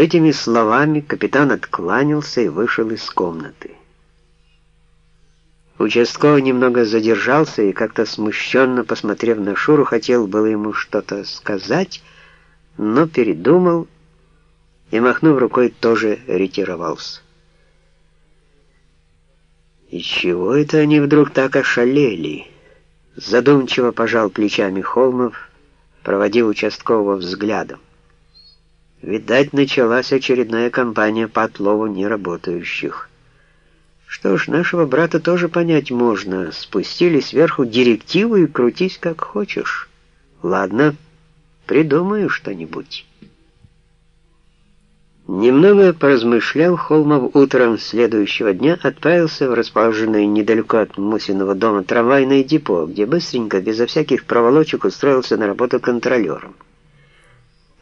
этими словами капитан откланялся и вышел из комнаты. Участковый немного задержался и как-то смущенно, посмотрев на Шуру, хотел было ему что-то сказать, но передумал и, махнув рукой, тоже ретировался. «И чего это они вдруг так ошалели?» Задумчиво пожал плечами Холмов, проводив участкового взглядом. Видать, началась очередная кампания по отлову неработающих. Что ж, нашего брата тоже понять можно. Спустили сверху директиву и крутись как хочешь. Ладно, придумаю что-нибудь. Немного поразмышлял, Холмов утром следующего дня отправился в расположенное недалеко от Мусиного дома трамвайное депо, где быстренько, безо всяких проволочек, устроился на работу контролером.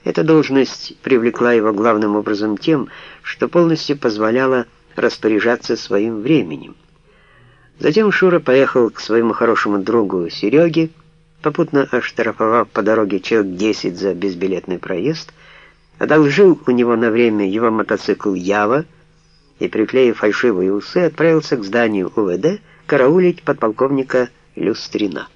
Эта должность привлекла его главным образом тем, что полностью позволяла распоряжаться своим временем. Затем Шура поехал к своему хорошему другу Сереге, попутно оштрафовав по дороге человек 10 за безбилетный проезд, одолжил у него на время его мотоцикл «Ява» и, приклеив фальшивые усы, отправился к зданию УВД караулить подполковника Люстрина.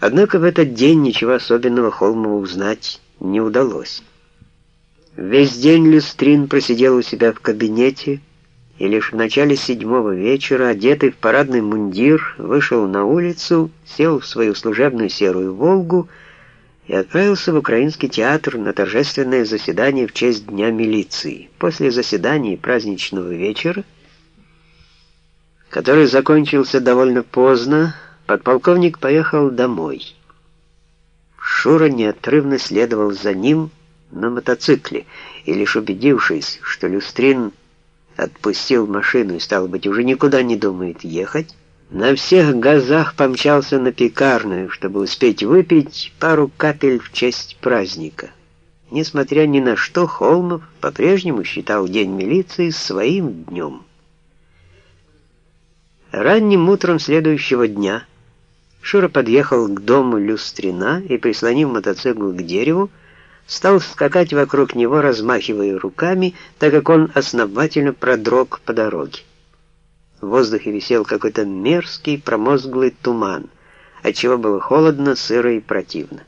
Однако в этот день ничего особенного Холмову узнать не удалось. Весь день Люстрин просидел у себя в кабинете, и лишь в начале седьмого вечера, одетый в парадный мундир, вышел на улицу, сел в свою служебную серую «Волгу» и отправился в Украинский театр на торжественное заседание в честь Дня милиции. После заседания праздничного вечера, который закончился довольно поздно, подполковник поехал домой. Шура неотрывно следовал за ним, на мотоцикле, и лишь убедившись, что Люстрин отпустил машину и, стал быть, уже никуда не думает ехать, на всех газах помчался на пекарную, чтобы успеть выпить пару капель в честь праздника. Несмотря ни на что, Холмов по-прежнему считал День милиции своим днем. Ранним утром следующего дня Шура подъехал к дому Люстрина и, прислонив мотоцикл к дереву, стал скакать вокруг него, размахивая руками, так как он основательно продрог по дороге. В воздухе висел какой-то мерзкий промозглый туман, отчего было холодно, сыро и противно.